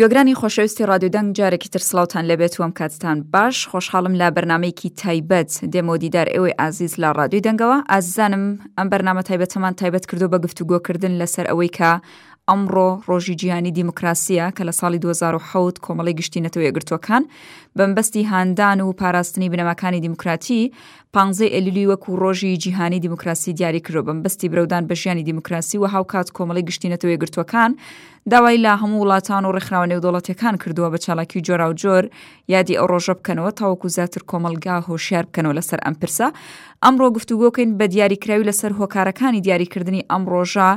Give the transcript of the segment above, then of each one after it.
گۆگرانی خۆشەویستی ڕادیو دەنگ جارێکی تر سڵاوتان لەبێت وەم کاتتان باش خۆشحاڵم لە بەرنمەیەکی تایبەت دێمەوە دیدار ئێوەی ئازیز لە ڕادیوی دەنگەوە ئازیزانم ئەم بەرنامە تایبەتەمان تایبەت کردو بە گفتوگۆکردن لەسەر ئەوەی کە ئەمڕۆ ڕۆژی جیهانی دیموکراسیە کە لە ساڵی 2010 کۆمەڵی گشتی نەتەوە یەکگرتووەکان بەمبەستی هاندان و پاراستنی بنەماکانی دیموکراتی پانزەی ئەیلولی وەکوو ڕۆژی جیهانی دیموکراسی دیاری کردووە بەمبەستی برەودان بە ژیانی دیموکراسی و هاوکات کۆمەڵی گشتی نەتەوە یەکگرتووەکان داوای لە هەموو وڵاتان و ڕێکخراوە نێودەوڵەتیەکان کردووە بە چالاکی جۆرا و جۆر یادی ئەو ڕۆژە بکەنەوە تاوەکو زیاتر کۆمەلگا هۆشیار بکەنەوە لەسەر ئەم پرسە ئەمڕۆ گفتوگۆکەین بە دیاریکراوی لەسەر هۆکارەکانی دیاریکردنی ئەم ڕۆژە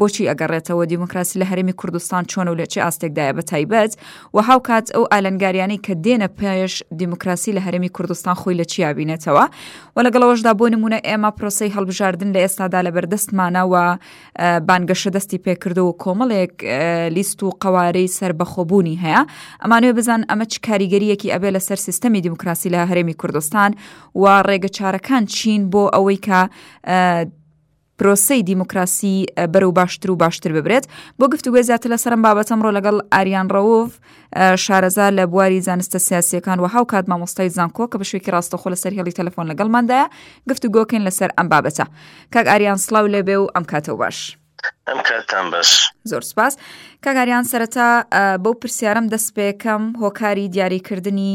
بۆچی ئەگەڕێتەوە دیموکراسی لە هەرێمی کوردستان چۆن و لە چ ئاستێکدایە بە تایبەت و هاوکات ئەو ئالنگاریانی کە دێنە پێش دیموکراسی لە هەرێمی کوردستان خۆی لە چیا بینێتەوە و لەگەڵەوەشدا بۆ نمونە ئێمە پرۆسی هەڵبژاردن لە ئێستادا لە بەردەستمانەوە بانگەشە دەستی پێکردو و کۆمەڵێک لیست و قوارەی سربەخۆبوونی هەیە ئەمانوێ بزان ئەمە چ کاریگەریەکی ئەبێ لەسەر سیستەمی دیموکراسی لە هەرێمی کوردستان و ڕێگە چارەکان چین بۆ ئەوەی کە پرۆسەی دیموکراسی بەرەو باشتر و باشتر ببرێت بۆ گفتوگوێ زیاتر لەسەر ئەم بابەتە ئەمڕۆ لەگەڵ ئاریان ڕەوف شارەزا لە بواری زانستە سیاسیەکان و هاوکات مامۆستای زانکۆ کە بە شوێکی ڕاستەخۆ لەسەر هێڵی تەلەفۆن لەگەڵماندایە گفتوگۆکەین لەسەر ئەم بابەتە کاک ئاریان سلااو لێبێ و ئەم کاتەوە باش. ئەم کاتان بەش زۆر سپاس کاگاریان سەرەتا بەو پرسیارم دەست پێکەم هۆکاری دیاریکردنی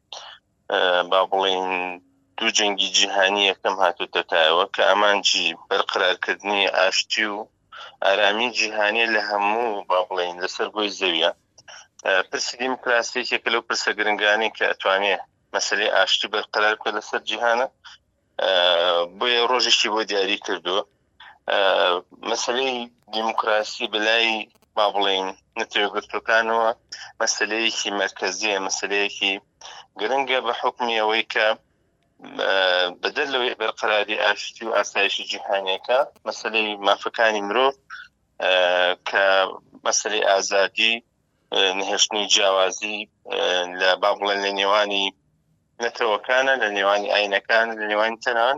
با بڵین دوو جەنگی جیهانی یەکەم هاتوتە تایەوە کە ئەمانجی بەرقرارکردنی ئاشتی و ئارامی جیهانی لە هەموو با بڵین لەسەر گۆی زەویە پرسی دیموکراسیەکێکە لەو پرسە گرنگانی کە ئەتوانێ مەسلەی ئاشتی بەرقرار بکە لەسەر جیهانە بۆیە ڕۆژیشی بۆ دیاری کردووە مەسلەی دیموکراسی بەلای با بڵین نەتەوەگرتوەکانەوە مەسلەیەکی مرکزیە مەسلەیەکی گرنگە بە حکمی ئەوەی کە بەدەر لەوەی بەرقراری ئاشتی و ئاسایشی جیهانەکە مەسلەی مافەکانی مرۆڤ کە مەسلەی ئازادی نهێشتنی جیاوازی لە با بڵێن لە نێوانی نەتەوەکانە لە نێوانی ئاینەکان لە نێوان تەنان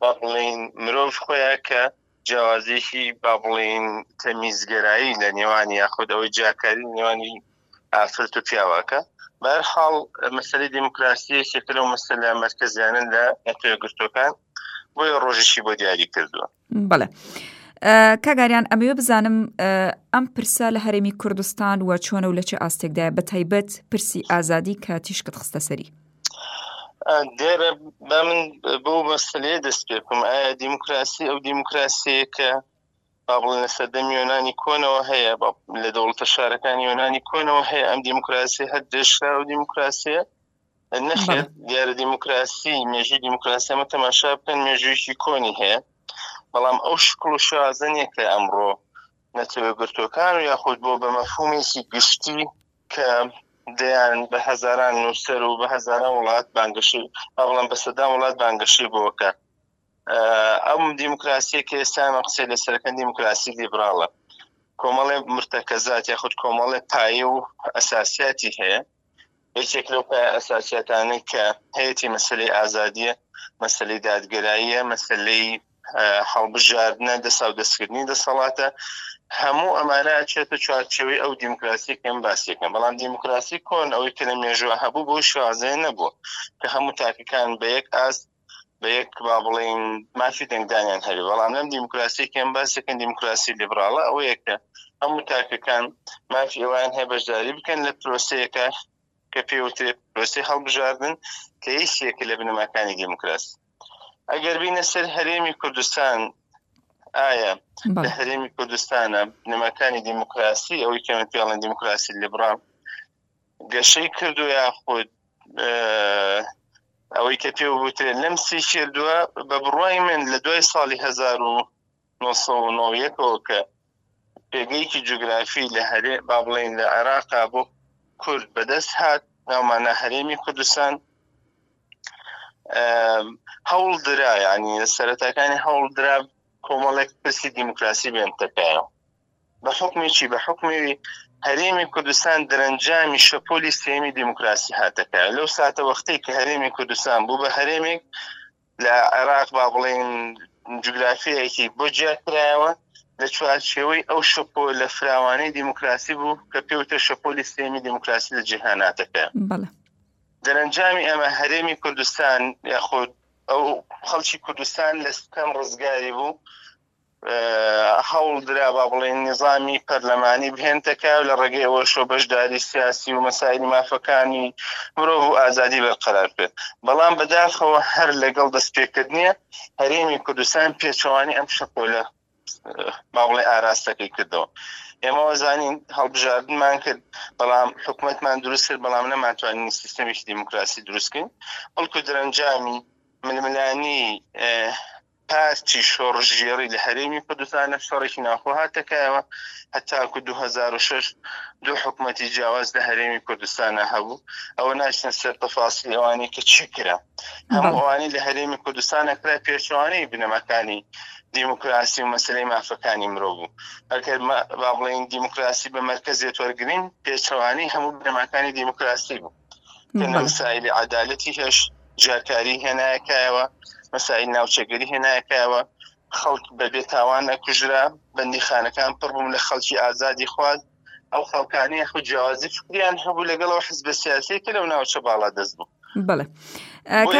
با بڵین مرۆڤ خۆیە کە جیاوازیشی با بڵین تەمیزگەرایی لە نێوان یاخود ئەوەی جیاکاری نێوانی ئافرەت و پیاواکە بەرحاڵ مەسلی دیموکراسی شێکە لەو مەسلە مرکزیانە لە نەتەوە گرتوەکان بۆیە ڕۆژیشی بۆ دیاری کردووە بەڵێ کاگاریان ئەمەوێ بزانم ئەم پرسە لە هەرێمی کوردستان وە چۆنە و لە چه ئاستێکدا بە تایبەت پرسی ئازادی کە تیشکت خستە سەری دیارە با من بۆ مەسلەیە دەست پێ بکەم ئایا دیموکراسی ئەو دیموکراسیە کە با بڵێن لە سەردەم یۆنانی کۆنەوە هەیە لە دەوڵتە شارەکانی یۆنانی کۆنەوە هەیە ئەم دیموکراسی هەر درێژکراوە دیموکراسیە نەخێت دیارە دیموکراسی مێژوی دیموکراسیمە تەماشا بکەن مێژویشی کۆنی هەیە بەڵام ئەو شکڵ و شازنیە کە ئەمڕۆ نەتەوە گرتوەکان و یاخود بۆ بە مەفهومێکی گشتی کە دەیان بە هەزاران نووسەر و بە هەزاران وڵات بانگشی بەڵام بە سەدان وڵات بانگشی بۆکە ئەم دیموکراسی کە ئێستانە قسە لە سەرەکە دیموکراسی لیبراڵە کۆمەڵێ مرتەکەزات یاخود کۆمەڵێ پایە و ئەساسیاتی هەیە یەکێک لەو پای ئەساسیەتانە کە هەیەی مەسلەی ئازادیە مەسلەی دادگەراییە مەسلەی هەڵبژاردنە دەسا و دەستکردنی دەسەڵاتە هەموو ئەمانە چێتە چوارچەوەی ئەو دیموکراسی کەم باسیەکەم بەڵام دیموکراسی کۆن ئەوەی کە لە مێژوە هەبوو بۆ شازێ نەبوو کە هەموو تاکەکان بە یەک ئاست بە یەک با بڵین مافی دەنگدانیان هەبێ بەڵام لەم دیموکراسیکەم باسەکەن دیموکراسی لیبراڵە ئەو یەکە هەموو تاکەکان مافی ئەوان هەیە بەشداری بکەن لە پرۆسەیەەکە کە پێوتێ پرۆسی هەڵبژاردن کە یەکێک لە بنەماکانی دیموکراسی ئەگەر بینە سەر هەرێمی کوردستان ئایا لە هەرێمی کوردستانە بنەماکانی دیموکراسی ئەوەی کەمە پێڵەن دیموکراسی لیبرام گەشەی کردو یاخود ئەوەی کە پێ وترێ لەم سی شێدووە بە بڕای من لە دوای ساڵی 1990ەوە کە پێگەیەکی جوگرافی لە هەرێ با بڵین لە عێراقا بۆ کورد بەدەست هات ناومانە هەرێمی کوردستان هەوڵ درا ینی سەرەتاکانی هەوڵ درا کۆمەڵێک پرسی دیموکراسی بێن تەکایەوە بە حوکمی چی؟ بە حوکمی هەرێمی کوردستان دەرەنجامی شەپۆلی سێمی دیموکراسی هاتەکە لەو ساتە وەختەی کە هەرێمی کوردستان بوو بە هەرێمێک لە عێراق با بڵێن جوگرافیەکی بۆ جیاکرایەوە لە چوارچێوەی ئەو شەپۆ لە فراوانی دیموکراسی بوو کە پێوتە شەپۆلی سێمی دیموکراسی لە جیهاناتەکە دەرەنجامی ئەمە هەرێمی کوردستان یاخود ئەو خەڵکی کوردستان لە ستەم ڕزگاری بوو هەوڵ درا با بڵێین نیزامی پەرلەمانی بهێنتە کار و لە ڕێگەی ئەوەشەوە بەشداری سیاسی و مەسایلی مافەکانی مرۆڤ و ئازادی بەرقەرار بێت بەڵام بەداخەوە هەر لەگەڵ دەستپێکردنیە هەرێمی کوردستان پێچەوانی ئەم شەپۆلە با بڵێ ئاراستەکەی کردەوە ئێمەوە زانین هەڵبژاردنمان کرد بەڵام حکوومەتمان دروست کرد بەڵام نەمانتوانین سیستەمێکی دیموکراسی دروستکەین بەڵکو درەنجامی ململانی پارتی شۆڕشگێڕی لە هەرێمی کوردستان لە شەڕێکی ناوخۆ هاتە کایەوە، هەتاکو دوو هەزار و شەش دوو حکومەتی جیاواز لە هەرێمی کوردستانا هەبوو، ئەوە ناچنە سەر تەفاسیلی ئەوانەی کە چی کرا، هەموو ئەوانەی لە هەرێمی کوردستانا کرا پێچەوانەی بنەماکانی دیموکراسی و مەسەلەی مافەکانی مرۆڤ بوو، ئەگەر با بڵێین دیموکراسی بە مەرکەزێت وەرگرین پێچەوانەی هەموو بنەماکانی دیموکراسی بوو. سایلی عدالەتی هێش جیاکاری هێنایەکایەوە مەسایل ناوچەگەری هێنایەکایەوە خەڵک بەبێ تاوان نەکوژرا بەندی خانەکان پڕبووم لە خەڵکی ئازادی خوارد ئەو خەڵکانی خو جیازی فکریان هەبوو لەگەڵەوە حزب سیاسی کە لەو ناوچە باڵا دەست بوو بڵێ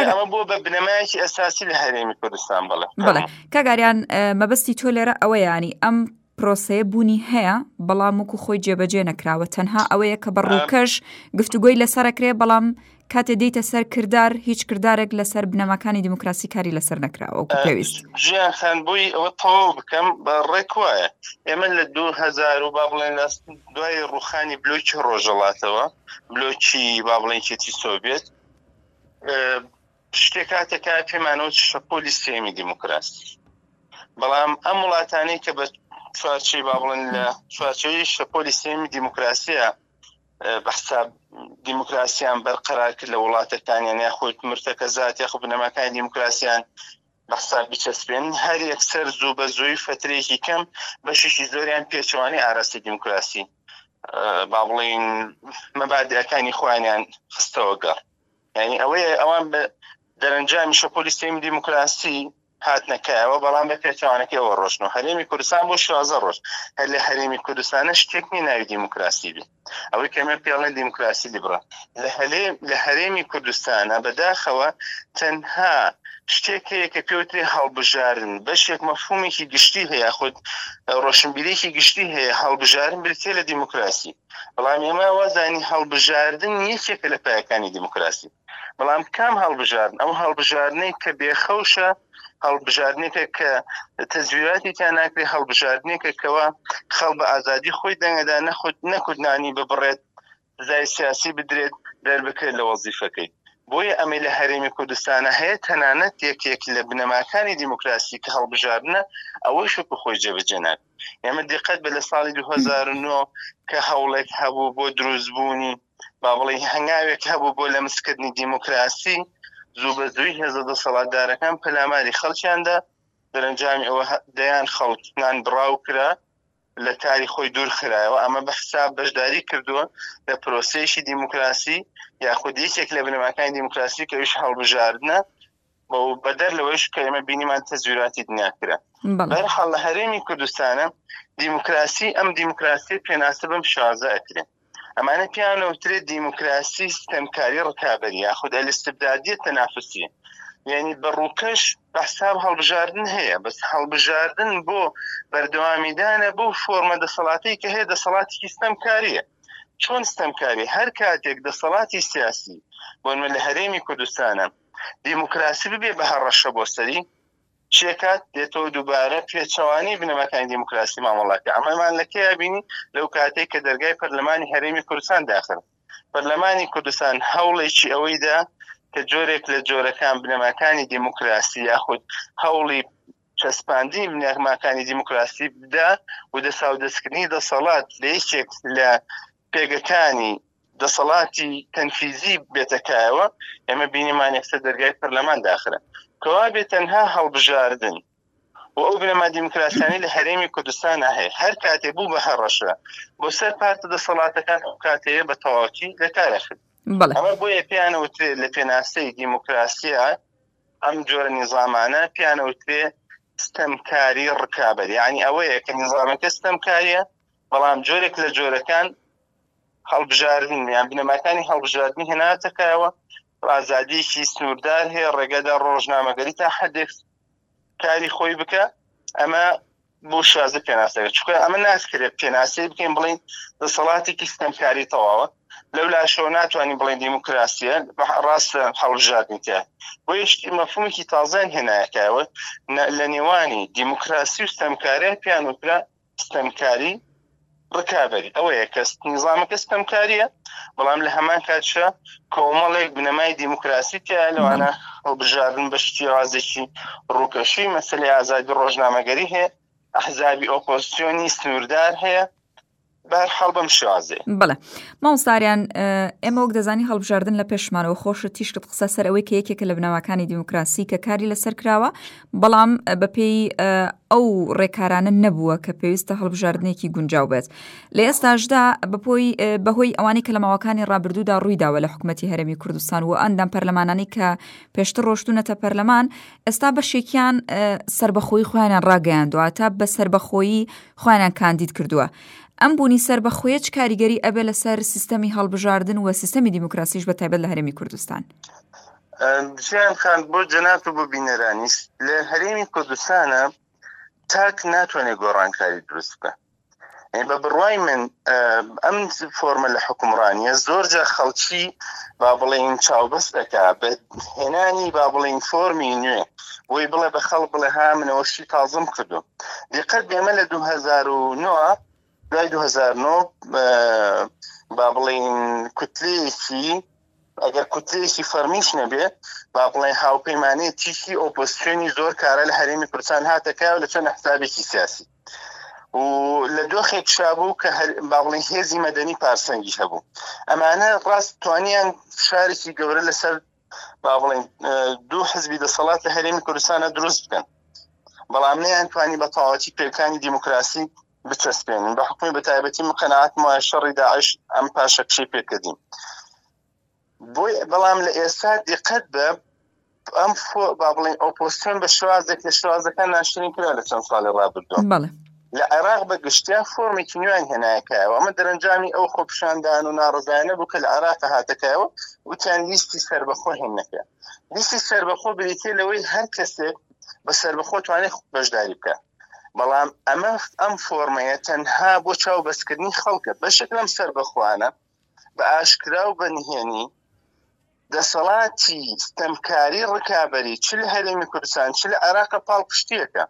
ئەمە بۆ بە بنەمایەکی ئەساسی لە هەرێمی کوردستان بڵێ بڵێ کاگاریان مەبەستی تۆ لێرە ئەوەیانی ئەم پرۆسەیە بوونی هەیە بەڵام وەکو خۆی جێبەجێ نەکراوە تەنها ئەوەیە کە بە ڕووکەش گفتوگۆی لەسەرەکرێ بەڵام کاتێ دیتە سەر کردار هیچ کردارێک لەسەر بنەماکانی دیموکراسی کاری لەسەر نەکراوە پێویست ژیان خان بووی ئەوە تەواو بکەم بە ڕێک وایە ئێمە لە 2000 و با بڵێن لە دوای ڕوخانی بلوکی ڕۆژەڵاتەوە بلوکی با بڵێن کێتی سۆڤێت شتێک هاتە کار پێمان وت شەپۆلی سێمی دیموکراسی بەڵام ئەم وڵاتانەی کە بە چوارچەی با بڵێن لە چوارچەوی شەپۆلی سێمی دیموکراسیە بە حساب دیموکراسیان بەرقەرار کرد لە وڵاتەکانیان یا خۆت مرتەکە زات یاخ بنەماکانی دیموکراسیان بە حساب بچەسپێن هەر یەکسەر زوو بە زۆی فترێکی کەم بەشێکی زۆریان پێچوانی ئاراستی دیموکراسی با بڵین مەبادەکانی خۆیانیان خستەوە گەڕ یعنی ئەوەیە ئەوان بە دەرەنجامی شەپۆلی سێمی دیموکراسی هاتنەکەەوە بەڵام بە پێچوانەکەەوە ڕۆشن و هەرێمی کوردستان بۆ شازە ڕۆژ هەر لە هەرێمی کوردستانە شتێک نی ناوی دیموکراسی بی ئەوەی کەمێ پێڵێن دیموکراسی لیبرا لە هەلێ لە هەرێمی کوردستانە بەداخەوە تەنها شتێک هەیە کە پێوتری هەڵبژارن بەشێک مەفهومێکی گشتی هەیە خود ڕۆشنبیرێکی گشتی هەیە هەڵبژارن برتێ لە دیموکراسی بەڵام ئێمە وازانی هەڵبژاردن یەکێکە لە پایەکانی دیموکراسی بەڵام کام هەڵبژاردن ئەو هەڵبژاردنەی کە بێخەوشە هەڵبژاردنێکە کە تەزویراتی تا ناکرێت هەڵبژاردنێکە کەەوە خەڵ بە ئازادی خۆی دەنگەدا نەخود نەکوتنانی ببڕێت زای سیاسی بدرێت دەربکرێت لە وەزیفەکەی بۆیە ئەمەی لە هەرێمی کوردستانە هەیە تەنانەت یەکێک لە بنەماکانی دیموکراسی کە هەڵبژاردنە ئەوەی شک خۆی جێبجێنات ئێمە دقت بە لە ساڵی 2009 کە هەوڵێک هەبوو بۆ دروستبوونی با بڵێ هەنگاوێک هەبوو بۆ لە مسکردنی دیموکراسی زوو بە زووی هێزە دەسەڵاتدارەکان پەلاماری خەڵکیاندا دەرەنجامی ئەوە دەیان خەڵکیان بڕاو کرا لە کاری خۆی دوور خرایەوە ئەمە بە حساب بەشداری کردووە لە پرۆسیشی دیموکراسی یاخود یەکێک لە بنەماکانی دیموکراسی کەویش هەڵبژاردنە بەدەر لەوەیش کە ئێمە بینیمان تەزویراتی دنیا کرا بەرحاڵ لە هەرێمی کوردستانە دیموکراسی ئەم دیموکراسی پێناسە بم شازە ئەکرێن ئەمانە پیانەوترێ دیموکراسی ستەمکاری ڕکابەر یاخود ئەلستبدادیە تەنافسیە یعنی بە ڕووکەش بەحساب هەڵبژاردن هەیە بەس هەڵبژاردن بۆ بەردەوامیدانە بۆ فۆرمە دەسەڵاتی کە هەیە دەسەڵاتی ستەمکاریە چۆن ستەمکاری هەر کاتێک دەسەڵاتی سیاسی بۆنمە لە هەرێمی کوردستانە دیموکراسی ببێ بە هەڕەشە بۆ سەری چێکات دێتەوە دووبارە پێچەوانی بنەماکانی دیموکراسی مامەڵاکە ئەمەمان لەکەیا بینی لەو کاتێک کە دەرگای پەرلەمانی هەرێمی کوردستان داخن پەرلەمانی کوردستان هەوڵێکی ئەوەیدا کە جۆرێک لە جۆرەکان بنەماکانی دیموکراسی یاخود هەوڵی چەسپاندی بنەماکانی دیموکراسی بدا و دەساو دەستکردنی دەسەڵات لە یەکێک لە پێگەکانی دەسەڵاتی تەنفیزی بێتە کایەوە ئێمە بینیمان یەکسەر دەرگای پەرلەمان داخرا کەوا بێ تەنها هەڵبژاردن و ئەو بنەما دیموکراسیانی لە هەرێمی کوردستان هەیە هەر کاتێ بوو بە هەڕەشە بۆ سەر پارت دەسەڵاتەکان ئەو کاتەیە بە تەواکی لە کارەخت ئەمە بۆیە پێیانە وترێ لە پێناسەی دیموکراسیە ئەم جۆرە نیزامانە پیانە وترێ ستەمکاری ڕکابەر یعنی ئەوەیە کە نیزامەکە ستەمکاریە بەڵام جۆرێک لە جۆرەکان هەڵبژاردن یان بنەماکانی هەڵبژاردنی هێناتەکایەوە ئازادیەکی سنووردار هەیە ڕێگەدا ڕۆژنامەگەری تا حدێک کاری خۆی بکە ئەمە بۆ شازە پێناسەکە چکە ئەمە ناسکرێت پێناسی بکەین بڵین دەسەڵاتێکی ستەمکاری تەواوە لەو لاشەوە ناتوانین بڵێن دیموکراسیە ڕاستە هەڵژاردنکە بۆ یشتی مەفهومێکی تازان هێنایەکەوە لە نێوانی دیموکراسی و ستەمکارە پیان وکرا ستەمکاری ڕکابی ئەوەیە کە نیزانەکە ستەمکاریە بەڵام لە هەمان کاتشە کۆمەڵێک بنەمای دیموکراسی تیا لەوانە هەڵبژاردن بە شتیوازێکی ڕووکەشی مەسلی ئازادی ڕۆژنامەگەری هەیە ئەحزابی ئۆپۆزیسیۆنی سنووردار هەیە بەر حاڵ بەم شازێ بڵێ ماوساریان ئێمە وەک دەزانی هەڵبژاردن لە پێشمانەوە خۆشە تیشکت قسە سەر ئەوەی کە یەکێکە لە بنەماکانی دیموکراسی کە کاری لەسەر کراوە بەڵام بەپێی ئەو ڕێکارانە نەبووە کە پێویستە هەڵبژاردنێکی گونجاو بێت لە ئێستاشدا بەپۆی بەهۆی ئەوانەی کە لە ماوەکانی ڕابردوودا ڕوویداوە لە حکوومەتتی هەرمی کوردستان و ئەندام پەرلەمانانی کە پێشتر ڕۆشتونەتە پەرلەمان ئێستا بەشێکیان سربەخۆی خۆیانیان ڕاگەیاندوە تا بە سربەخۆیی خۆیانیان کاندید کردووە ئەم بوونی سەر بە خوێچ کاریگەری ئەبێ لەسەر سیستەمی هەڵبژاردن و سیستەمی دیموکراسیش بە تایبەت لە هەرمی کوردستان ژیان خان بۆ جەنات و بۆ بینەرانیش لە هەرێمی کوردستانە تاک ناتوانێت گۆڕانکاری دروست بکە بە بڕوای من ئەم فۆرمە لە حکومڕانیە زۆرجە خەڵکی با بڵێن چاوبەست دەکا بە هێنانی با بڵین فۆرمی نوێ بۆی بڵێ بە خەڵ بڵێ ها منەوەشی تازم کردو دقت بێمە لە 2009 دوای 2009 با بڵین کوتلەیەکی ئەگەر کوتلەیەکی فەرمیش نەبێ با بڵێن هاوپەیمانەیە تیشی ئۆپۆسیۆنی زۆر کارە لە هەرێمی کوردستان هاتەکە و لە چەند حسابێکی سیاسی و لە دۆخێک شابوو کە با بڵێن هێزی مەدەنی پارسەنگی هەبوو ئەمانە ڕاست توانیان فشارێکی گەورە لەسەر با بڵێن دوو حزبی دەسەڵات لە هەرێمی کوردستانە دروست بکەن بەڵام نیان توانی بە تەواتی پێکانی دیموکراسی بچەسپێنین بە حکومی بەتایبەتی مقەنەعات وایە شەڕی داعش ئەم پاشەکشەی پێکردین بۆی بەڵام لە ئێستا دیقەت بە ئەم با بڵین ئۆپۆسیۆن بە شوازێک لە شوازەکان ناشرین کرا لە چەند ساڵی ڕابردوە لە عێراق بە گشتیا فۆرمێکی نوێن هێنایەکایەوە ئەمە دەرەنجامی ئەو خۆپشاندان و ناڕزایانە بوو کە لە عێراق هاتەکایەوە وتیان لیستی سربەخۆ هێنەکە لیستی سربەخۆ بریتێ لەوەی هەر کەسێک بە سربەخۆ توانێت بەشداری بکە بەڵام ئەمە ئەم فۆرمەیە تەنها بۆ چاو بەسکردنی خەڵکە بەشێک لەم سەربەخوانە بە ئاشکرا و بە نهێنی دەسەڵاتی ستەمکاری ڕکابی چ لە هەرێمی کوردستان چ لە عێراق پاڵپشتیەکە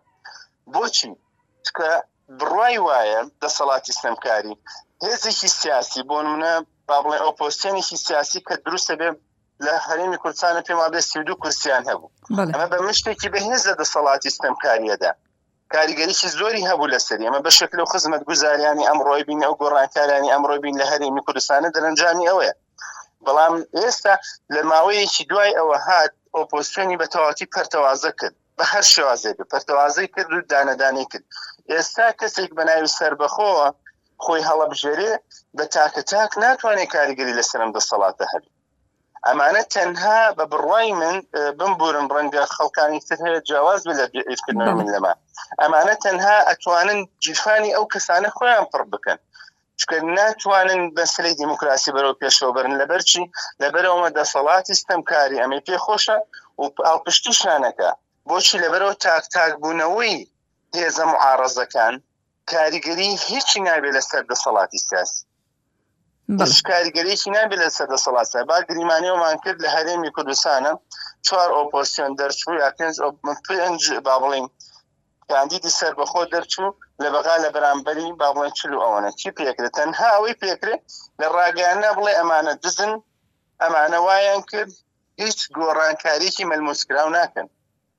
بۆچی چکە بڕای وایە دەسەڵاتی ستەمکاری هێزێکی سیاسی بۆ منە با بڵێ ئۆپۆسیۆنێکی سیاسی کە دروستە بێ لە هەرێمی کوردستانە پێم وابێ سی دوو کورسیان هەبوو بەڵێ. ئەمە بە مشتێکی بەهێز لە دەسەڵاتی ستەمکاریەدا کاریگەریی زۆری هەبوو لە سەری ئەمە بە شکل و خزمەت گوزاریانی ئەمڕۆی بین ئەو گۆڕانکارانی ئەمڕۆی بین لە هەرێمی کوردستانە دەرەنجامی ئەوەیە بەڵام ئێستا لە ماوەیەکی دوای ئەوە هات ئۆپۆسیۆنی بە تەواتی پەرتەوازە کرد بە هەر شێوازێ بێ پەرتەوازەی کرد و دانەدانەی کرد ئێستا کەسێک بە ناوی سربەخۆوە خۆی هەڵەبژێرێ بە تاکە تاک ناتوانێت کاریگەری لەسەرم دەسەڵاتە هەر ئەمانە تەنها بە بڕوای من بمبورن ڕەنگە خەڵکانی تر هەیە جیاواز بە لە دوئیفکردنەوە من لەما ئەمانە تەنها ئەتوانن جیفانی ئەو کەسانە خۆیان پڕ بکەن چونکە ناتوانن بەسری دیموکراسی بەرەو پێشەوە بەرن لەبەرچی لەبەرەوەمە دەسەڵاتی ستەمکاری ئەمەی پێ خۆشە و ئاڵپشتی شانەکە بۆچی لەبەرەوە تاک تاک بوونەوەی هێزە معاڕزەکان کاریگەری هیچی نابێت لەسەر دەسەڵاتی سیاسی بەڵێ. هیچ کاریگەریی نابێ لە سەر دەسەڵات با گریمانەوەمان کرد لە هەرێمی کوردستانە چوار ئۆپۆسیۆن دەرچوو یا پێنج ئۆپ- پێنج با بڵین کاندیدی سەربەخۆ دەرچوو لە بەغا لە بەرامبەری با بڵێن چل و ئەوەنە چی پێکرێت تەنها ئەوەی پێکرێت لە ڕاگەیاننا بڵێ ئەمانە دزن ئەمانە وایان کرد هیچ گۆڕانکاریکی مەلموسکراو ناکەن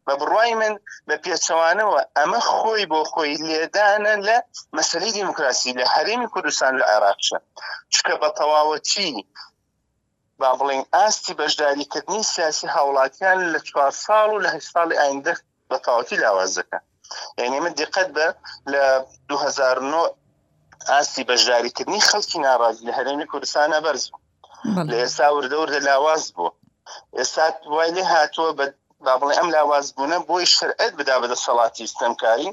بە بڕای من بە پێچەوانەوە ئەمە خۆی بۆ خۆی لێدانە لە مەسلی دیموکراسی لە هەرێمی کوردستان لە عێراقشە چکە بە تەواوەتی با بڵین ئاستی بەشداریکردنی سیاسی هاوڵاتیان لە چوار ساڵ و لە هەشت ساڵی ئایندە بە تاوەتی لاواز دەکەن یعنی من دقت بە لە 2009 ئاستی بەشداریکردنی خەڵکی ناڕاز لە هەرێمی کوردستانە بەرز لە ئێستا وردەور لە لاواز بوو ئێستا وای لێ هاتووە بە با بڵێ ئەم لاواز بوونە بۆی شرعەت بدا بە دەسەڵاتی ستەمکاری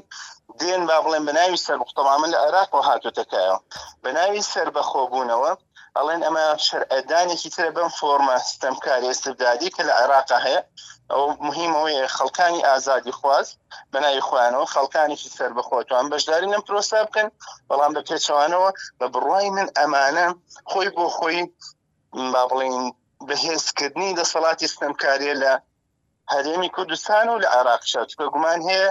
دێن با بڵێن بە ناوی سەر بختەمامە لە عێراق و هاتوتەکایەوە بە ناوی سەر بەخۆبوونەوە ئەڵێن ئەمە شەرئدانێکی ترە بەم فۆرمە ستەمکار ئێستبدادی کە لە عێراق هەیە ئەو مهمەوەی خەڵکانی ئازادی خواز بەناوی خوانەوە خەڵکانێکی سەر بەخۆتوان بەشداری لەم پرۆسا بکەن بەڵام بە پێچوانەوە بە بڕای من ئەمانە خۆی بۆ خۆی با بڵین بەهێزکردنی دەسەڵاتی ستەمکاریە لە هەرێمی کوردستان و لە عێراقشە چکە گومان هەیە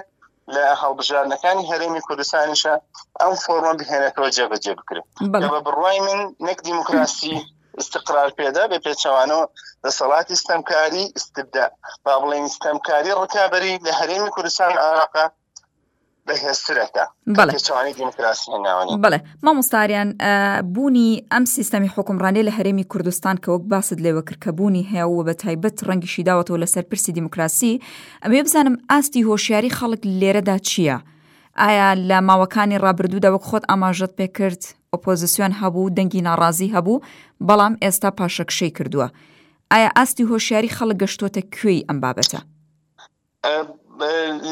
لە هەڵبژاردنەکانی هەرێمی کوردستانیشە ئەم فۆرمە بهێنێتەوە جێبەجێ بکرێت بە بڕای من نەک دیموکراسی استقرار پێدا بە پێچوانەوە دەسەڵاتی ستەمکاری استبدا با بڵێن ستەمکاری ڕکابی لە هەرێمی کوردستان عراقا بڵێ مامۆستاریان بوونی ئەم سیستەمی حکومڕانێ لە هەرێمی کوردستان کە وەک باست لێوە کردکەبوونی هەیە و بە تایبەت ڕەنگیشی داوەتەوە لەسەر پرسی دیموکراسی ئەمێ بزانم ئاستی هۆشیاری خەڵک لێرەدا چییە؟ ئایا لە ماوەکانی ڕابردوودا وەک خۆت ئاماژەت پێکرد ئۆپۆزیسیۆن هەبوو دەنگی ناڕازی هەبوو بەڵام ئێستا پاشەکشەی کردووە ئایا ئاستی هۆشیاری خەڵک گەشتوتە کوێی ئەم بابەتە؟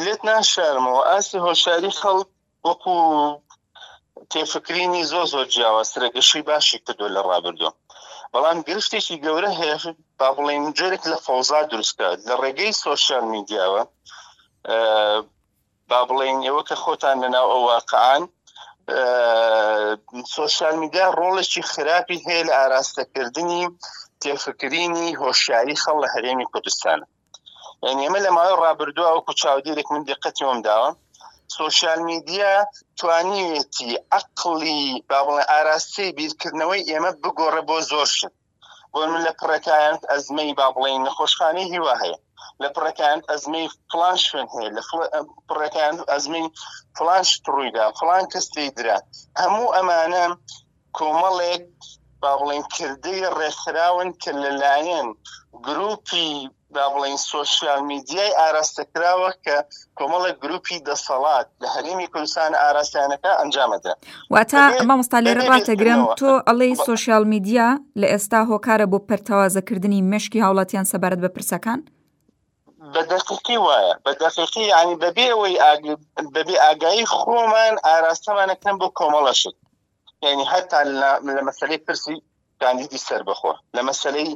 لێت ناشارمەوە ئاستی هۆشاری خەڵک وەکو تێفکرینی زۆ زۆر جیاوازترە گەشی باشی کردو لە ڕابردو بەڵام گرفتێکی گەورە هەیە با بڵین جۆرێک لە فەوزا دروستکە لە ڕێگەی سوۆسیال میدیاوە با بڵین ئێوە کە خۆتان لەناو ئەوواقعان سوۆسیال میدیا ڕۆڵێکی خراپی هەیە لە ئاراستەکردنی تێفکرینی هۆشیاری خەڵ لە هەرێمی کوردستانە یعنی ئمە لە ماوەی ڕابردووە وەکو چاودێرێک من دقەتیۆم داوە سوۆسیال میدیا توانیوێتی عقلی با بڵێ ئاراستەی بیرکردنەوەی ئێمە بگۆڕە بۆ زۆر شت بۆ من لە پڕەکایەت ئەزمەی با بڵێن نەخۆشخانەی هیوا هەیە لە پڕەکان ئەزمەی فلان شوێن هەیە لە پڕەکان ئەزمەی فلان شت ڕوویدا فلان کەس لی درا هەموو ئەمانە کۆمەڵێک با بڵێن کردەی ڕێکخراون کە لەلایەن گروپی با بڵین سۆشیال میدیای ئاراستەکراوە کە کۆمەڵە گروپی دەسەڵات لە هەرێمی کوردستان ئاراستانەکە ئەنجامەدا واتا مامۆستا لێرە ڕاتەگرم تۆ ئەڵێ سۆشیال میدیا لە ئێستا هۆکارە بۆ پەرتەوازەکردنی مشکی هاوڵاتیان سەبارەت بە پرسەکان بە دەقیقی وایە بە دەقیقی ینی بەبێ ئەوەی بەبێ ئاگایی خۆمان ئاراستەمانەکەم بۆ کۆمەڵەشت یعنی هەتا لە مەسلەی پرسی کاندیدی سربەخۆ لە مەسلەی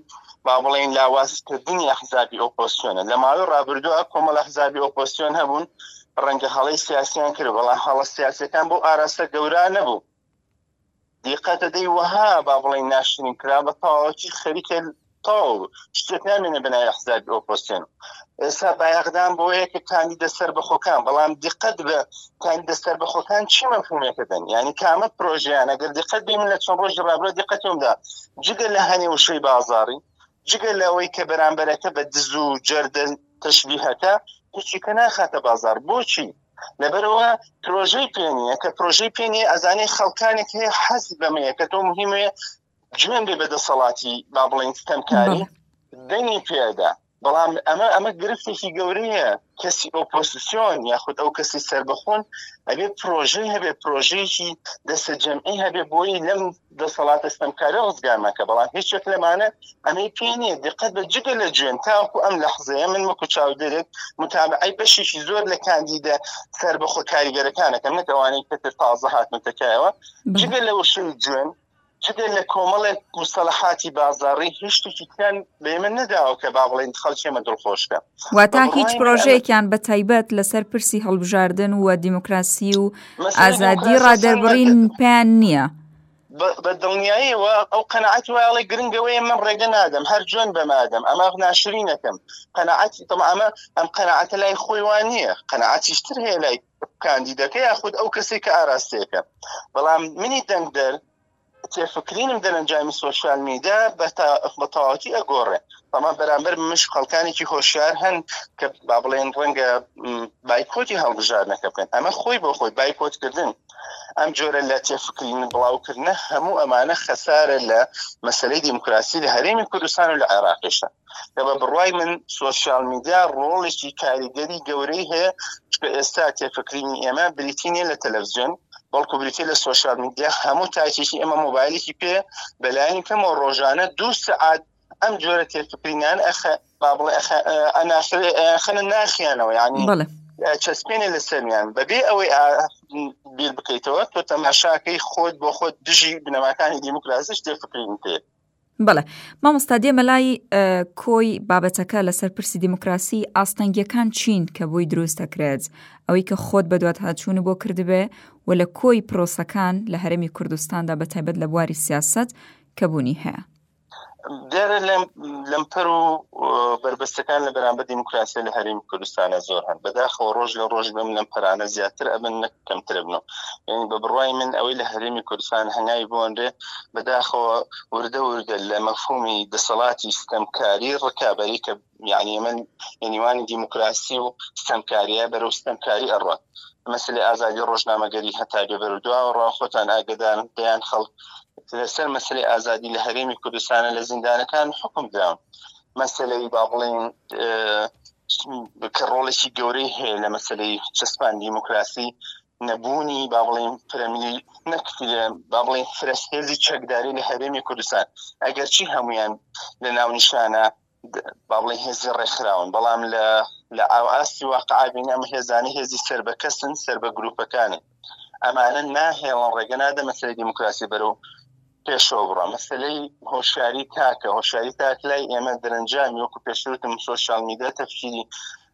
با بڵین لاوازکردنی ئەحزابی ئۆپۆسیۆنە لە ماوەی ڕابردووە کۆمەڵە حزابی ئۆپۆسیۆن هەبوون ڕەنگە هەڵی سیاسیان کرد بەڵام هەڵە سیاسەکان بۆ ئاراستە گەورە نەبوو دیقەتە دەی وەها با بڵین ناشرین کرا بە تەواوەتی خەریکە تەواو شتێک نامێنێ بە ناوی حزابی ئۆپۆسیۆن ئێستا بایەخدان بۆ یەکە کاندیدە سەربەخۆکان بەڵام دقت بە کاندیدە سەربەخۆکان چی مەفهومێکە دەن یعنی کامە پرۆژیان ئەگەر دقت بین لە چەند ڕۆژی ڕابرا دقەتمدا جگە لە هەنێ وشەی بازاری جگە لەوەی کە بەرامبەرەکە بە دز و جەردە تەشبیهەکە هیچیکە ناخاتە بازار بۆچی لەبەرەوە پرۆژەی پێنیە کە پرۆژەی پێنی ئەزانەی خەڵکانێک هەیە حەز بەمەیە کە تۆ مهمێ جوێن بێ بەدەسەڵاتی با بڵین ستەمکاری دەنگی پێدا بەڵام ئەمە ئەمە گرفتێکی گەورەیە کەسی ئۆپۆسیسیۆن یاخود ئەو کەسی سربەخۆن ئەبێ پرۆژەی هەبێ پرۆژەیەکی دەسە جەمعی هەبێ بۆی لەم دەسەڵات ئەستەمکارە ڕزگارمەکە بەڵام هیچێک لەمانە ئەمەی پێ نیە دقەت بە جگە لە جوێن تاکو ئەم لە حزەیە من وەکو چاودێرێک متابعی بەشێکی زۆر لە کاندیدە سەر بەخۆ کاریگەرەکانەکەم نەتەوانین کە تازە هاتنتەکایەوە جگە لە وشن جوێن جگە لە کۆمەڵێک مستەلەحاتی بازاڕی هیشتێکی تیان بە ئێمە نەداوە کە با بڵێن خەڵکی ئێمە دڵخۆشکە واتا هیچ پرۆژەیەکیان بە تایبەت لەسەر پرسی هەڵبژاردن و دیموکراسی و ئازادی ڕادەربڕین پێیان نییە بە دڵنیاییەوە ئەو قەنەعەت وایڵێ گرنگەوەی من ڕێگە نادەم هەر جوێن بەمادەم ئەمە ناشرینەکەم قەنەعەتی تەمامە ئەم قەنەعەتە لای خۆی وان نییە قەنەعاتیشتر هەیە لای کاندیدەکە یاخود ئەو کەسی کە ئاراستەیەەکە بەڵام منی دەنگدەر تێفکرینم دەرەنجامی سوۆسیال میدا بە تەواتی ئەگۆڕێ بەڵام بەرامبەر مش خەڵکانێکی هۆشیار هەن کە با بڵێن ڕەنگە بایکۆتی هەڵبژارنەکە بکەن ئەمە خۆی بۆ خۆی بایکۆتکردن ئەم جۆرە لە تێفکرین بڵاوکردنە هەموو ئەمانە خەسارە لە مەسلەی دیموکراسی لە هەرێمی کوردستان و لە عێراقیشە کە بە بڕوای من سۆسیال میدیا ڕۆڵێکی کاریگەری گەورەی هەیە چکە ئێستا تێفکرینی ئێمە بریتینە لە تەلەڤزیۆن بەڵکو بریتە لە سۆسیال میدیا هەموو تاکێکی ئێمە مۆبایلێکی پێ بەلایانی کەمەوە ڕۆژانە دو سعات ئەم جۆرە تێفکرینان ئەخ بابڵێ ئەناخەنە ناخیانەوە یعنی بەڵێ چەسپێنێ لە سەریان بەبێ ئەوەی بیر بکەیتەوە تۆ تەماشاکەی خۆت بۆ خۆت دژی بنەماکانی دیموکراسی شتێ فکرین پێ بەڵێ مامۆستا دێمە لای کۆی بابەتەکە لەسەر پرسی دیموکراسی ئاستەنگیەکان چین کە بۆی دروست دەکرێت ئەوەی کە خۆت بەدوات هاچوون بۆ کردبێ و لە کۆی پرۆسەکان لە هەرمی کوردستاندا بە تایبەت لە بواری سیاست کە بوونی هەیە دیارە لەم پەر و بربەستەکان لە بەرامبەر دیموکراسی لە هەرمی کوردستانە زۆر هەن بەداخەوە ڕۆژ لە ڕۆژ بم لەم پەرانە زیاتر ئەبن نەک کەمتر بن یعنی بە بڕای من ئەوەی لە هەرێمی کوردستان هەنگاوی بۆنرێ بەداخەوە وردە وردە لە مەفهومی دەسەڵاتی ستەمکاری ڕکابی کە یعنی من یعنیوانی دیموکراسی و ستەمکاریە بەرەو ستەمکاری ئەڕات مەسلی ئازادی ڕۆژنامەگەری هەتا بێ بەرودوا و ڕاخۆتان ئاگدان دەیان خەڵک لەسەر مەسلی ئازادی لە هەرێمی کوردستانە لە زیندانەکان حکم دراون مەسلەی با بڵین کە ڕۆڵێکی گەورەی هەیە لە مەسلەی چەسپان دیموکراسی نەبوونی با بڵێن فرەملی نەک با بڵێن فرەسێزی چەکداری لە هەرێمی کوردستان ئەگەرچی هەمویان لە ناونیشانە با بڵێ هێزی ڕێکخراون بەڵام لە لە ئاوئاستی واقعبین ئەم هێزانە هێزی سەر بە کەسن سەر بە گروپەکانن ئەمانە ناهێڵن ڕێگە نادە مەسەی دیموکراسی بەرەو پێشەوە بڕە مەسلەی هۆشاری تاکە هۆشاری تاک لای ئێمە درەنجامی وەکو پێشوتم سوۆسیال میدە تەفکیری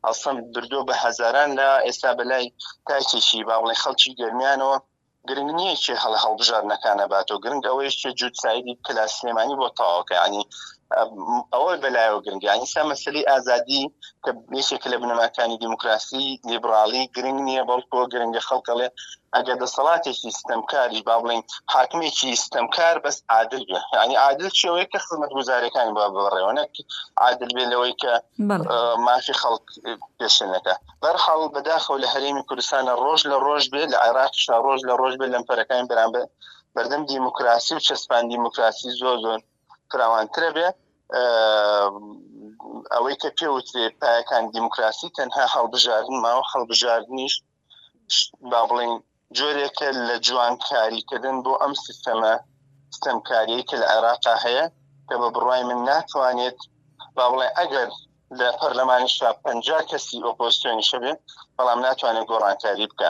ئەڵسەم بردو بە هەزاران لە ئێستا بەلای تاکێکی با بڵێ خەڵکی گەرمیانەوە گرنگ نییە چێ هەڵ هەڵبژارنەکانە باتۆ گرنگ ئەوەیش چێ جوود سایدی کلا سلێمانی بۆ تاواکەیانی ئەوە بەلایەوە گرنگە ئینسا مەسلی ئازادی کە یەکێک لە بنەماکانی دیموکراسی لیبرالی گرنگ نییە بەڵکۆ گرنگە خەڵکەڵێ ئەگەر دەسەڵاتێکی ستەمکاریش با بڵین حاکمێکی ستەمکار بەس عادل بێ ینی عادل شێوەیە کە خزمەت گوزارەکانی با بەڕێوەنەک عادل بێ لەوەی کە مافی خەڵک پێشنەکە بەرحاڵ بەداخەوە لە هەرێمی کوردستانە ڕۆژ لە ڕۆژ بێ لە عێراق شا ڕۆژ لە ڕۆژ بێ لەم پەرەکانی بەرامبەر بەردەم دیموکراسی و چەسپان دیموکراسی زۆر زۆر فراوانترە بێ ئەوەی کە پێوترێ پایەکان دیموکراسی تەنها هەڵبژاردن ماوە هەڵبژاردنیش با بڵین جۆرێکە لە جوانکاریکردن بۆ ئەم سیستەمە ستەمکاریی کە لە عێراقا هەیە کە بە بڕای من ناتوانێت با بڵێ ئەگەر لە پەرلەمانیشا پ کەسی ئۆپۆسیۆنیشە بێت بەڵام ناتوانێت گۆڕانکاری بکە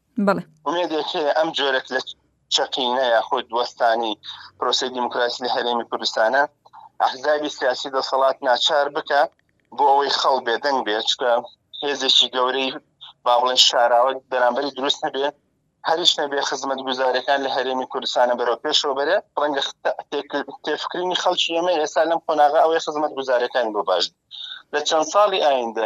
بڵێ ئەم جۆرەك لە چەقینە یاخود وەستانی پرۆسی دیموکراسی لە هەرێمی کوردستانە ئەحزابی سیاسی دەسەڵات ناچار بکە بۆ ئەوەی خەڵ بێدەنگ بێ چکە هێزێکی گەورەی با بڵێن شاراوە بەرامبەری دروست نەبێ هەریش نەبێ خزمەت گوزارەکان لە هەرێمی کوردستانە بەرەو پێشەوە بەرە ڕەنگە تێفکرینی خەڵکی ئێمە ئێستا لەم قۆناغا ئەوەی خزمەت گوزارەکان بۆ باش لە چەند ساڵی ئایندە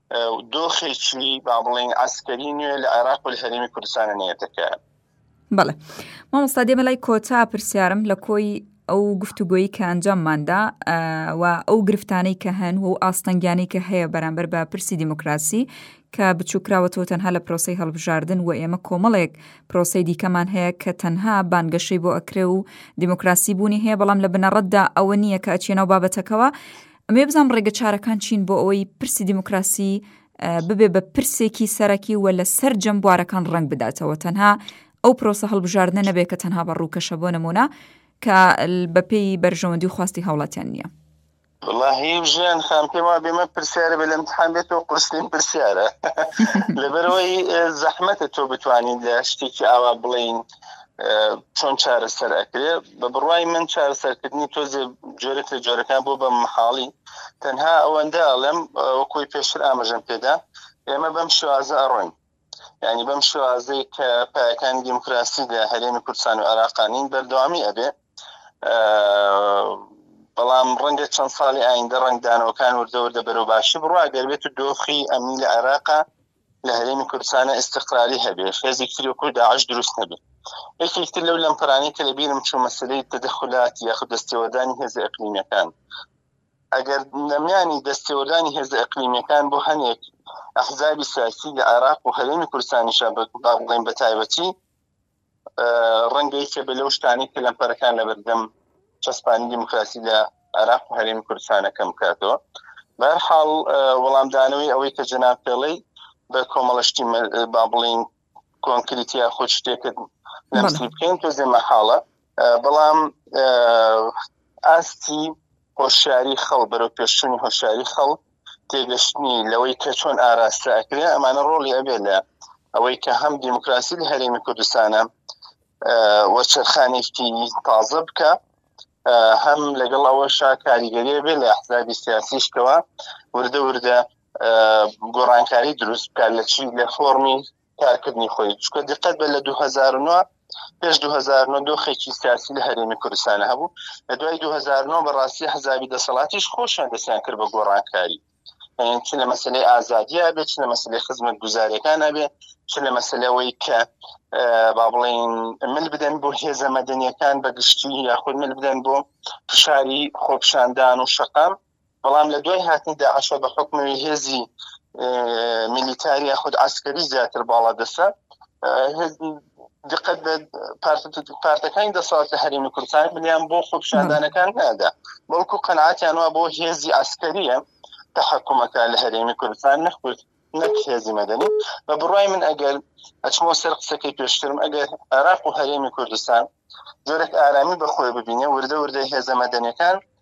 دۆخێکی با بڵین ئەسکەری نوێ لە عێراق و هەرمی کوردستانە نێتەکە بەڵێ مامۆستا دێمە لای کۆتا پرسیارم لە کۆی ئەو گفتوگۆیی کە ئەنجامماندا و ئەو گرفتانەی کە هەن و ئاستەنگیانەی کە هەیە بەرامبەر بە پرسی دیموکراسی کە بچووکراوەتەوە تەنها لە پرۆسی هەڵبژاردن و ئێمە کۆمەڵێک پرۆسی دیکەمان هەیە کە تەنها بانگەشەی بۆ ئەکرێ و دیموکراسی بوونی هەیە بەڵام لە بنەڕەتدا ئەوە نییە کە ئەچێنەوە بابەتەکەەوە ئەمێ بزانم ڕێگە چارەکان چین بۆ ئەوەی پرسی دیموکراسی ببێ بە پرسێکی سەرەکی و لە سەر جەم بوارەکان ڕنگ بداتەوە تەنها ئەو پرۆسە هەڵبژاردنە نەبێت کە تەنها بە ڕووکەشە بۆ نمونە کە بەپی بەرژەوەندی و خواستی هاوڵاتیان نییە. واللهی ژیان خان پێم وا بێمە پرسیارە بە لەم تحان بێت و قرسنین پرسیارە لەبەرەوەی زەحمەتە تۆ بتوانین لە شتێکی ئاوا بڵین چۆن چارەسەر ئەکرێ بە بڕای من چارەسەرکردنی تۆزێ جۆرێک لە جۆرەکان بۆ بە محاڵی تەنها ئەوەندە ئەڵێم وەکۆی پێشتر ئاماژەم پێدا ئێمە بەم شوازە ئەڕۆین ینی بەم شوازەی کە پایەکانی دیموکراسی لە هەرێمی کوردستان و عراقانین بەردەوامی ئەبێ بەڵام ڕەنگە چەند ساڵی ئایندە ڕنگدانەوەکان وردەوردە بەرەو باشی بڕواگەربێت و دۆخی ئەمنی لە عێراقا لە هەرێمی کوردستانە ئیسقراری هەبێ فێزی تری وەکو داعش دروست نەبێت یەکێکتر لەو لەمپەرانی کە لەبیرم چوو مەسلەی تدەخلات یاخود دەستێوەردانی هێزە ئەقلیمیەکان ئەگەر نەمیانی دەستێوەردانی هێزە ئەقلیمیەکان بۆ هەنێک ئەحزابی سیاسی لە عێراق و هەرێمی کوردستانیشە بە بڵێن بە تایبەتی ڕەنگە یەکێ بە لەو شتانی کە لەم پەرەکان لە بەردەم چەسپانی دیموکراسی لە عراق و هەرێمی کوردستانەکەم بکاتەوە بەر حاڵ وەڵامدانەوەی ئەوەی کە جەناب پێڵەی بە کۆمەڵشتی با بڵین کۆنکریتیا خۆ شتێکت نەمسی بکەین تۆزێ مەحاڵە بەڵام ئاستی هۆشیاری خەڵ بەرەو پێشتونی هۆشیاری خەڵ تێگەشتنی لەوەی کە چۆن ئاراستە ئەکرێ ئەمانە ڕۆڵی ئەبێ لە ئەوەی کە هەم دیموکراسی لە هەرێمی کوردستانە وەچەرخانێکی تازە بکە هەم لەگەڵ ئەوەشا کاریگەریە بێ لە حزابی سیاسیشکەوە وردە وردە گۆڕانکاری دروست بکات لە چی لە فۆمی کارکردنی خۆی چکە دقت بە لە 2009 پێش 2009 دۆخێکی سیاسی لە هەرێمی کوردستان هەبوو لە دوای 2009 بەڕاستی حزابی دەسەڵاتیش خۆشیان دەستیان کرد بە گۆڕانکاری چ لە مەسلەی ئازادیا بێت چ لە مەسلەی خزمەت گوزارەکان بێت چ لە مەسلەوەی کە با بڵین مل بدەن بۆ هێزە مەدەنیەکان بە گشتی یاخود مل بدەن بۆ فشاری خۆپشاندان و شقام بەڵام لە دوای هاتنی داعشە بە حکمەوەی هێزی میلیتاری یاخود ئاسکەری زیاتر باڵا دەسە دقت بە پارتەکانی دەسەڵات لە هەرێمی کوردستان بلیان بۆ خۆپشاندانەکان نادا بەڵکو قەنعاتیان وا بۆ هێزی ئاسکەریە تحکومەکە لە هەرێمی کوردستان نەخوت نەک هێزی مەدەنی بە بڕای من ئەگەر ئەچمەوە سەر قسەکەی پێشترم ئەگەر عراق و هەرێمی کوردستان جۆرێک ئارامی بەخۆی ببینێ وردە وردە هێزە مەدەنەکان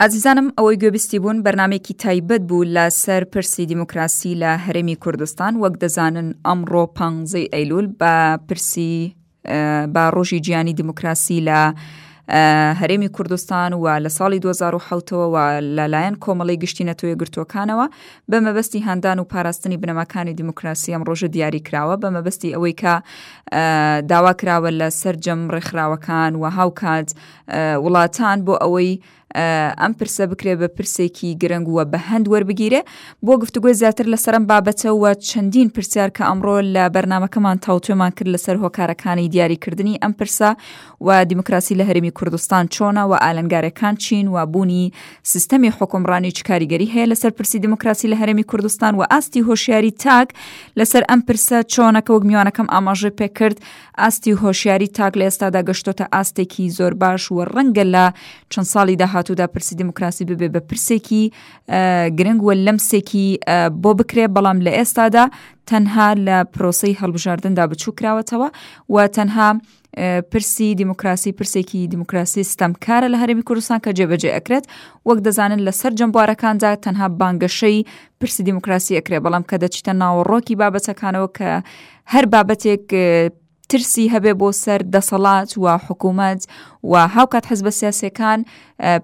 ئازیزانم ئەوەی گوێبستی بوون بەرنامەیەکی تایبەت بوو لە سەر پرسی دیموکراسی لە هەرێمی کوردستان وەک دەزانن ئەمڕۆ پەنزەی ئەیلول بە پرسی بە ڕۆژی گیانی دیموکراسی لە هەرێمی کوردستان و لە ساڵی 2010ەوە و لەلایەن کۆمەڵی گشتی نەتۆی گرتوەکانەوە بە مەبەستی هاندان و پاراستنی بنەماکانی دیموکراسی ئەم ڕۆژە دیاری کراوە بە مەبەستی ئەوەی کە داوا کراوە لە سرجەم ڕێکخراوەکان و هاوکات وڵاتان بۆ ئەوەی ئەم پرسە بکرێ بە پرسێکی گرنگ وە بە هەند وەربگیرێ بۆ گفتوگوۆی زیاتر لەسەرم بابەتەوە چەندین پرسیار کە ئەمڕۆ لە بەرنمەکەمان تاوتێمان کرد لەسەر هۆکارەکانی دیاریکردنی ئەم پرسە و دیموکراسی لە هەرمی کوردستان چۆنە و ئالنگارەکان چین و بوونی سیستەمی حکمڕانی چ کاریگەری هەیە لەسەر پرسی دیموکراسی لە هەرمی کوردستان و ئاستی هۆشیاری تاک لەسەر ئەم پرسە چۆنەکە وەک میوانەکەم ئاماژە پێکرد ئاستی هۆشیاری تاک لە ئێستادا گەشتۆتە ئاستێکی زۆر باش و ڕەنگە لە چەند ساڵی داهاتوودا پرسی دیموکراسی ببێ بە پرسێکی گرنگ و لەمسێکی بۆ بکرێ بەڵام لە ئێستادا تەنها لە پرۆسی هەڵبژاردندا بچوو کراوەتەوە و تەنها پرسی دیموکراسی پرسێکی دیموکراسی ستەمکارە لە هەرمی کوردستان کە جێبەجێ ئەکرێت وەک دەزانن لە سەر جەمبارەکاندا تەنها بانگەشەی پرسی دیموکراسی ئەکرێ بەڵام کە دەچیتە ناوەڕۆکی بابەتەکانەوە کە هەر بابەتێک ترسی هەبێ بۆ سەر دەسەڵات و حکوومەت و هاوکات حز بە سیاسەکان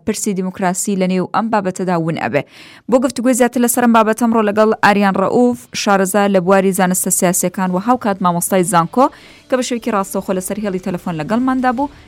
پرسی دیموکراسی لە نێو ئەم بابەتەدا ون ئەبێ بۆ گفتگوی زیاتر لە سەرم بابەتەم ڕۆ لەگەڵ ئاریان ڕەوف شارەزا لە بواری زانستە سیاسەکان و هاوکات مامۆستای زانکۆ کە بە شوێکی ڕاستەوخۆ لەسەر هێڵی تەلەفۆن لەگەڵماندا بوو